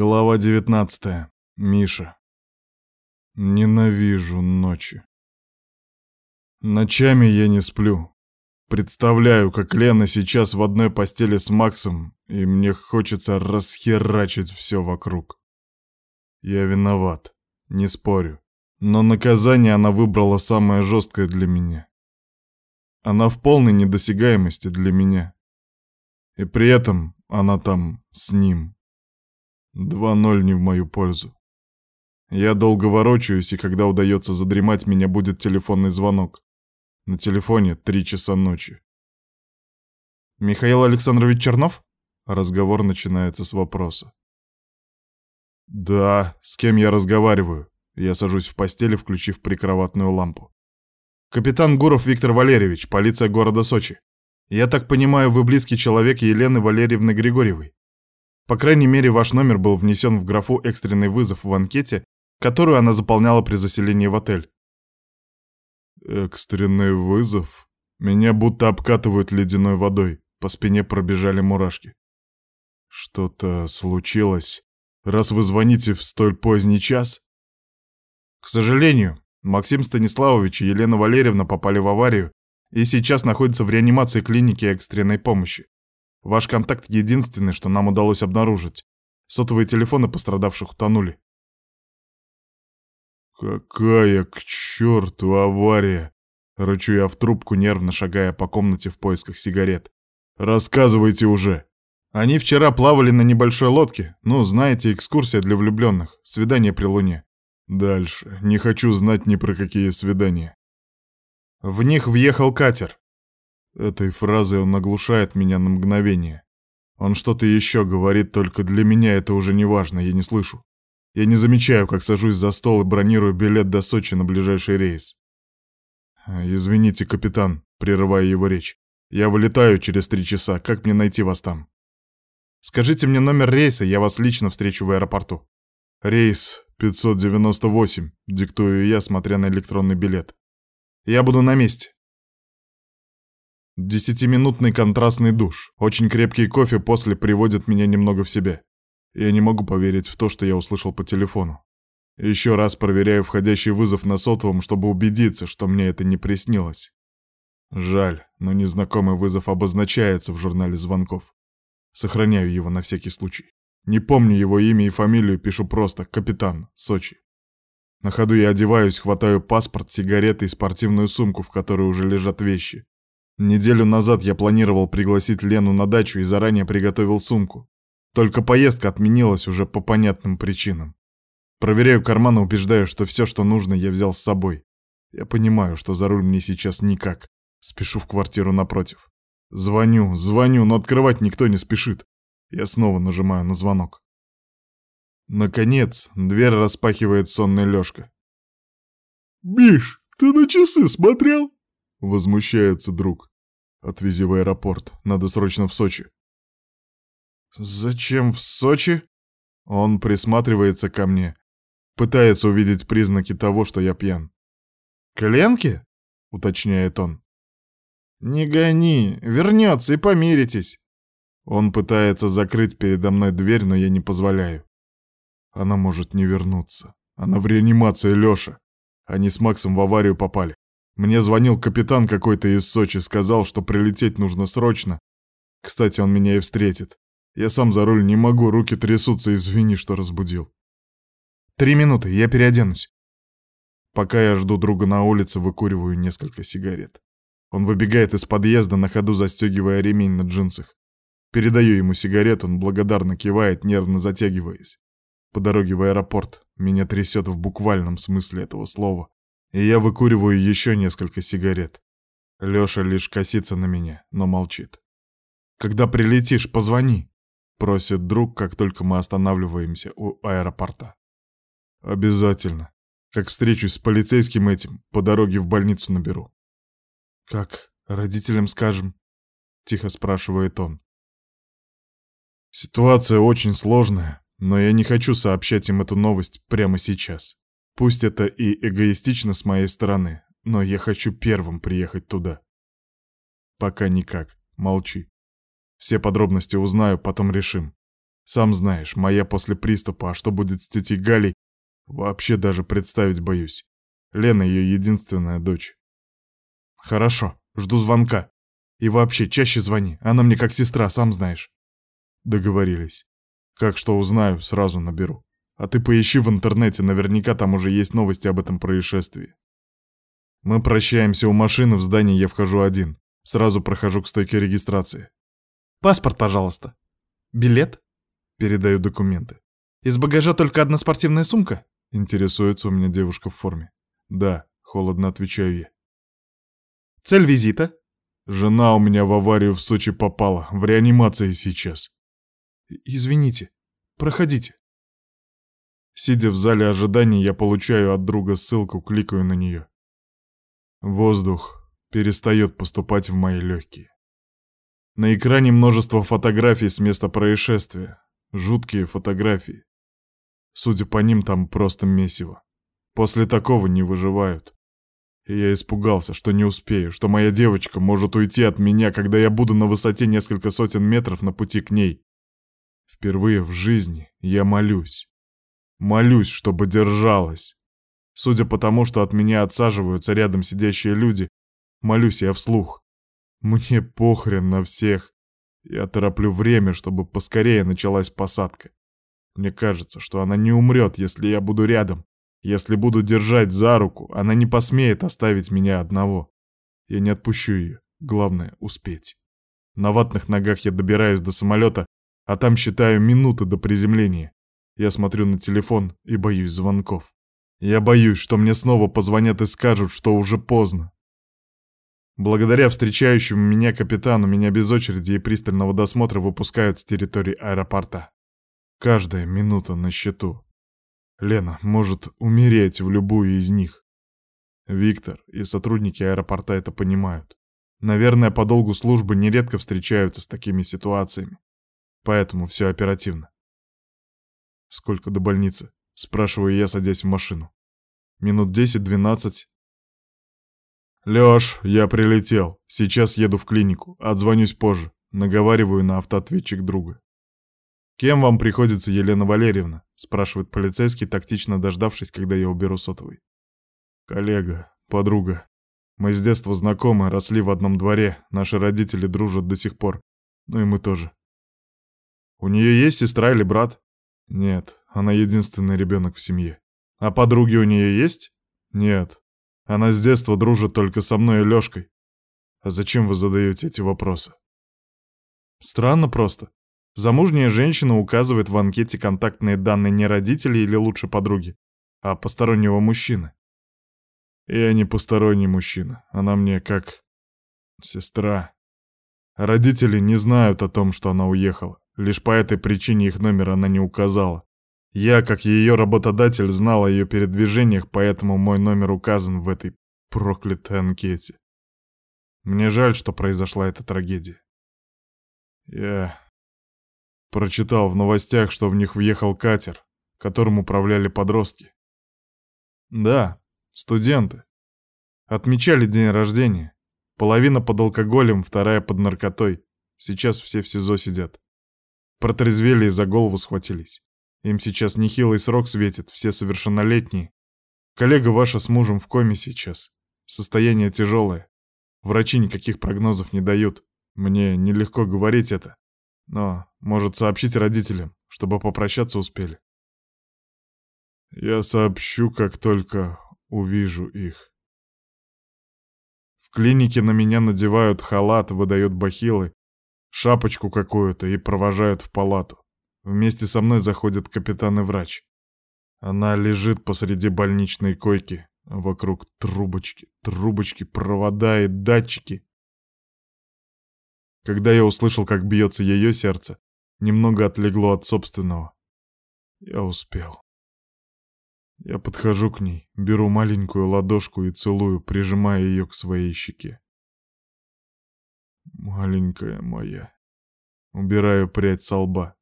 Глава 19. Миша. Ненавижу ночи. Ночами я не сплю. Представляю, как Лена сейчас в одной постели с Максом, и мне хочется расхерачить все вокруг. Я виноват, не спорю. Но наказание она выбрала самое жесткое для меня. Она в полной недосягаемости для меня. И при этом она там с ним. 2-0 не в мою пользу. Я долго ворочаюсь, и когда удается задремать, меня будет телефонный звонок. На телефоне три часа ночи. «Михаил Александрович Чернов?» Разговор начинается с вопроса. «Да, с кем я разговариваю?» Я сажусь в постели, включив прикроватную лампу. «Капитан Гуров Виктор Валерьевич, полиция города Сочи. Я так понимаю, вы близкий человек Елены Валерьевны Григорьевой?» По крайней мере, ваш номер был внесен в графу «Экстренный вызов» в анкете, которую она заполняла при заселении в отель. «Экстренный вызов?» Меня будто обкатывают ледяной водой. По спине пробежали мурашки. Что-то случилось, раз вы звоните в столь поздний час? К сожалению, Максим Станиславович и Елена Валерьевна попали в аварию и сейчас находятся в реанимации клиники экстренной помощи. Ваш контакт единственный, что нам удалось обнаружить. Сотовые телефоны пострадавших утонули. «Какая к черту авария!» Рычу я в трубку, нервно шагая по комнате в поисках сигарет. «Рассказывайте уже!» Они вчера плавали на небольшой лодке. Ну, знаете, экскурсия для влюбленных. Свидание при луне. Дальше. Не хочу знать ни про какие свидания. В них въехал катер. Этой фразой он наглушает меня на мгновение. Он что-то еще говорит, только для меня это уже не важно, я не слышу. Я не замечаю, как сажусь за стол и бронирую билет до Сочи на ближайший рейс. «Извините, капитан», — прерывая его речь. «Я вылетаю через три часа. Как мне найти вас там?» «Скажите мне номер рейса, я вас лично встречу в аэропорту». «Рейс 598», — диктую я, смотря на электронный билет. «Я буду на месте». Десятиминутный контрастный душ. Очень крепкий кофе после приводит меня немного в себя. Я не могу поверить в то, что я услышал по телефону. Еще раз проверяю входящий вызов на сотовом, чтобы убедиться, что мне это не приснилось. Жаль, но незнакомый вызов обозначается в журнале звонков. Сохраняю его на всякий случай. Не помню его имя и фамилию, пишу просто «Капитан, Сочи». На ходу я одеваюсь, хватаю паспорт, сигареты и спортивную сумку, в которой уже лежат вещи. Неделю назад я планировал пригласить Лену на дачу и заранее приготовил сумку. Только поездка отменилась уже по понятным причинам. Проверяю карманы, убеждаю, что все, что нужно, я взял с собой. Я понимаю, что за руль мне сейчас никак. Спешу в квартиру напротив. Звоню, звоню, но открывать никто не спешит. Я снова нажимаю на звонок. Наконец, дверь распахивает сонный Лёшка. «Миш, ты на часы смотрел?» Возмущается друг. Отвези в аэропорт. Надо срочно в Сочи. Зачем в Сочи? Он присматривается ко мне. Пытается увидеть признаки того, что я пьян. К Ленке? Уточняет он. Не гони, вернется и помиритесь. Он пытается закрыть передо мной дверь, но я не позволяю. Она может не вернуться. Она в реанимации, Лёша. Они с Максом в аварию попали. Мне звонил капитан какой-то из Сочи, сказал, что прилететь нужно срочно. Кстати, он меня и встретит. Я сам за руль не могу, руки трясутся, извини, что разбудил. Три минуты, я переоденусь. Пока я жду друга на улице, выкуриваю несколько сигарет. Он выбегает из подъезда, на ходу застегивая ремень на джинсах. Передаю ему сигарету, он благодарно кивает, нервно затягиваясь. По дороге в аэропорт меня трясет в буквальном смысле этого слова и я выкуриваю еще несколько сигарет. Лёша лишь косится на меня, но молчит. «Когда прилетишь, позвони», — просит друг, как только мы останавливаемся у аэропорта. «Обязательно. Как встречусь с полицейским этим, по дороге в больницу наберу». «Как родителям скажем?» — тихо спрашивает он. «Ситуация очень сложная, но я не хочу сообщать им эту новость прямо сейчас. Пусть это и эгоистично с моей стороны, но я хочу первым приехать туда. Пока никак. Молчи. Все подробности узнаю, потом решим. Сам знаешь, моя после приступа, а что будет с тетей Галей, вообще даже представить боюсь. Лена ее единственная дочь. Хорошо, жду звонка. И вообще, чаще звони, она мне как сестра, сам знаешь. Договорились. Как что узнаю, сразу наберу. А ты поищи в интернете, наверняка там уже есть новости об этом происшествии. Мы прощаемся у машины, в здании я вхожу один. Сразу прохожу к стойке регистрации. «Паспорт, пожалуйста». «Билет?» Передаю документы. «Из багажа только одна спортивная сумка?» Интересуется у меня девушка в форме. «Да», — холодно отвечаю я. «Цель визита?» «Жена у меня в аварию в Сочи попала, в реанимации сейчас». «Извините, проходите». Сидя в зале ожидания, я получаю от друга ссылку, кликаю на нее. Воздух перестает поступать в мои легкие. На экране множество фотографий с места происшествия. Жуткие фотографии. Судя по ним, там просто месиво. После такого не выживают. И я испугался, что не успею, что моя девочка может уйти от меня, когда я буду на высоте несколько сотен метров на пути к ней. Впервые в жизни я молюсь. Молюсь, чтобы держалась. Судя по тому, что от меня отсаживаются рядом сидящие люди, молюсь я вслух. Мне похрен на всех. Я тороплю время, чтобы поскорее началась посадка. Мне кажется, что она не умрет, если я буду рядом. Если буду держать за руку, она не посмеет оставить меня одного. Я не отпущу ее. Главное — успеть. На ватных ногах я добираюсь до самолета, а там считаю минуты до приземления. Я смотрю на телефон и боюсь звонков. Я боюсь, что мне снова позвонят и скажут, что уже поздно. Благодаря встречающему меня капитану меня без очереди и пристального досмотра выпускают с территории аэропорта. Каждая минута на счету. Лена может умереть в любую из них. Виктор и сотрудники аэропорта это понимают. Наверное, по долгу службы нередко встречаются с такими ситуациями. Поэтому все оперативно. Сколько до больницы? Спрашиваю я, садясь в машину. Минут десять-двенадцать. Лёш, я прилетел. Сейчас еду в клинику. Отзвонюсь позже. Наговариваю на автоответчик друга. «Кем вам приходится Елена Валерьевна?» — спрашивает полицейский, тактично дождавшись, когда я уберу сотовый. «Коллега, подруга. Мы с детства знакомы, росли в одном дворе, наши родители дружат до сих пор. Ну и мы тоже». «У нее есть сестра или брат?» Нет, она единственный ребенок в семье. А подруги у нее есть? Нет. Она с детства дружит только со мной и Лёшкой. А зачем вы задаете эти вопросы? Странно просто. Замужняя женщина указывает в анкете контактные данные не родителей или лучше подруги, а постороннего мужчины. Я не посторонний мужчина, она мне как сестра. Родители не знают о том, что она уехала. Лишь по этой причине их номер она не указала. Я, как ее работодатель, знал о ее передвижениях, поэтому мой номер указан в этой проклятой анкете. Мне жаль, что произошла эта трагедия. Я прочитал в новостях, что в них въехал катер, которым управляли подростки. Да, студенты. Отмечали день рождения. Половина под алкоголем, вторая под наркотой. Сейчас все в СИЗО сидят. Протрезвели и за голову схватились. Им сейчас нехилый срок светит, все совершеннолетние. Коллега ваша с мужем в коме сейчас. Состояние тяжелое. Врачи никаких прогнозов не дают. Мне нелегко говорить это. Но, может, сообщить родителям, чтобы попрощаться успели. Я сообщу, как только увижу их. В клинике на меня надевают халат, выдают бахилы, шапочку какую-то и провожают в палату. Вместе со мной заходит капитан и врач. Она лежит посреди больничной койки, вокруг трубочки, трубочки, провода и датчики. Когда я услышал, как бьется ее сердце, немного отлегло от собственного. Я успел. Я подхожу к ней, беру маленькую ладошку и целую, прижимая ее к своей щеке. Маленькая моя. Убираю прядь со лба.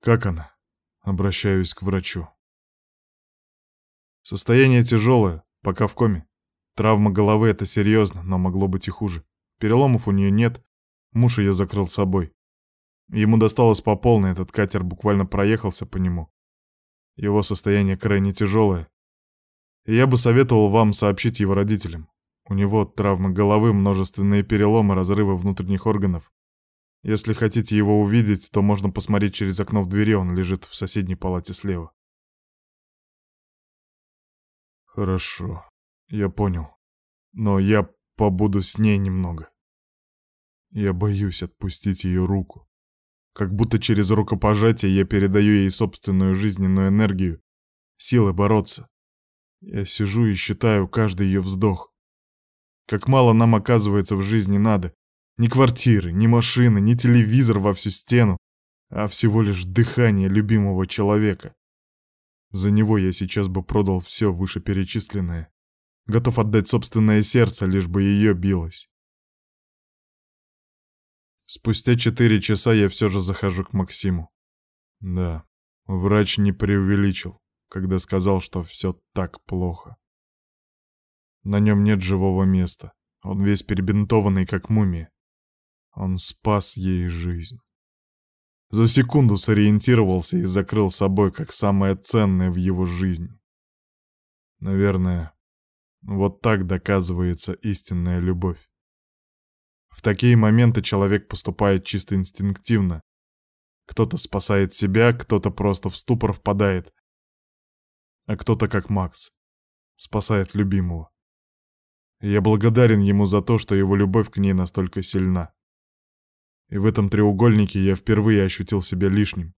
Как она? Обращаюсь к врачу. Состояние тяжелое, пока в коме. Травма головы — это серьезно, но могло быть и хуже. Переломов у нее нет, муж ее закрыл собой. Ему досталось по полной, этот катер буквально проехался по нему. Его состояние крайне тяжелое. И я бы советовал вам сообщить его родителям. У него травмы головы, множественные переломы, разрывы внутренних органов. Если хотите его увидеть, то можно посмотреть через окно в двери, он лежит в соседней палате слева. Хорошо, я понял. Но я побуду с ней немного. Я боюсь отпустить ее руку. Как будто через рукопожатие я передаю ей собственную жизненную энергию, силы бороться. Я сижу и считаю каждый ее вздох. Как мало нам, оказывается, в жизни надо. Ни квартиры, ни машины, ни телевизор во всю стену, а всего лишь дыхание любимого человека. За него я сейчас бы продал все вышеперечисленное. Готов отдать собственное сердце, лишь бы ее билось. Спустя четыре часа я все же захожу к Максиму. Да, врач не преувеличил, когда сказал, что все так плохо. На нем нет живого места. Он весь перебинтованный, как мумия. Он спас ей жизнь. За секунду сориентировался и закрыл собой как самое ценное в его жизни. Наверное, вот так доказывается истинная любовь. В такие моменты человек поступает чисто инстинктивно. Кто-то спасает себя, кто-то просто в ступор впадает, а кто-то, как Макс, спасает любимого. Я благодарен ему за то, что его любовь к ней настолько сильна. И в этом треугольнике я впервые ощутил себя лишним.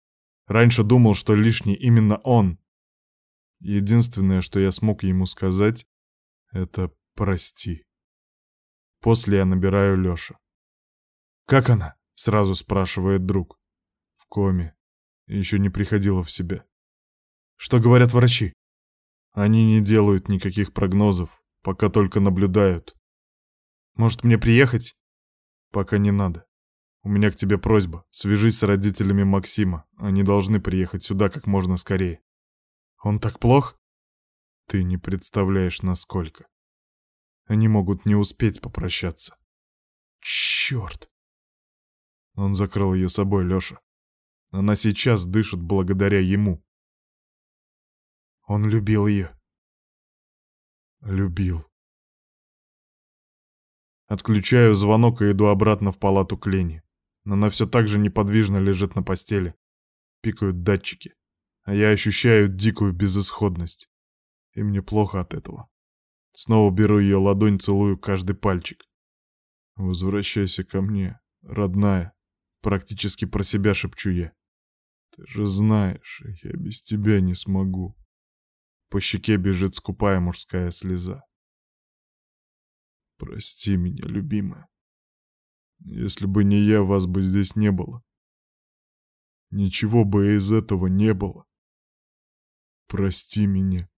Раньше думал, что лишний именно он. Единственное, что я смог ему сказать, это «прости». После я набираю Лёша. «Как она?» — сразу спрашивает друг. В коме. Еще не приходила в себя. Что говорят врачи? Они не делают никаких прогнозов, Пока только наблюдают. Может, мне приехать? Пока не надо. У меня к тебе просьба. Свяжись с родителями Максима. Они должны приехать сюда как можно скорее. Он так плох? Ты не представляешь, насколько. Они могут не успеть попрощаться. Черт! Он закрыл ее собой, Леша. Она сейчас дышит благодаря ему. Он любил ее. Любил. Отключаю звонок и иду обратно в палату к Лене. Она все так же неподвижно лежит на постели. Пикают датчики. А я ощущаю дикую безысходность. И мне плохо от этого. Снова беру ее ладонь, целую каждый пальчик. «Возвращайся ко мне, родная», — практически про себя шепчу я. «Ты же знаешь, я без тебя не смогу». По щеке бежит скупая мужская слеза. Прости меня, любимая. Если бы не я, вас бы здесь не было. Ничего бы из этого не было. Прости меня.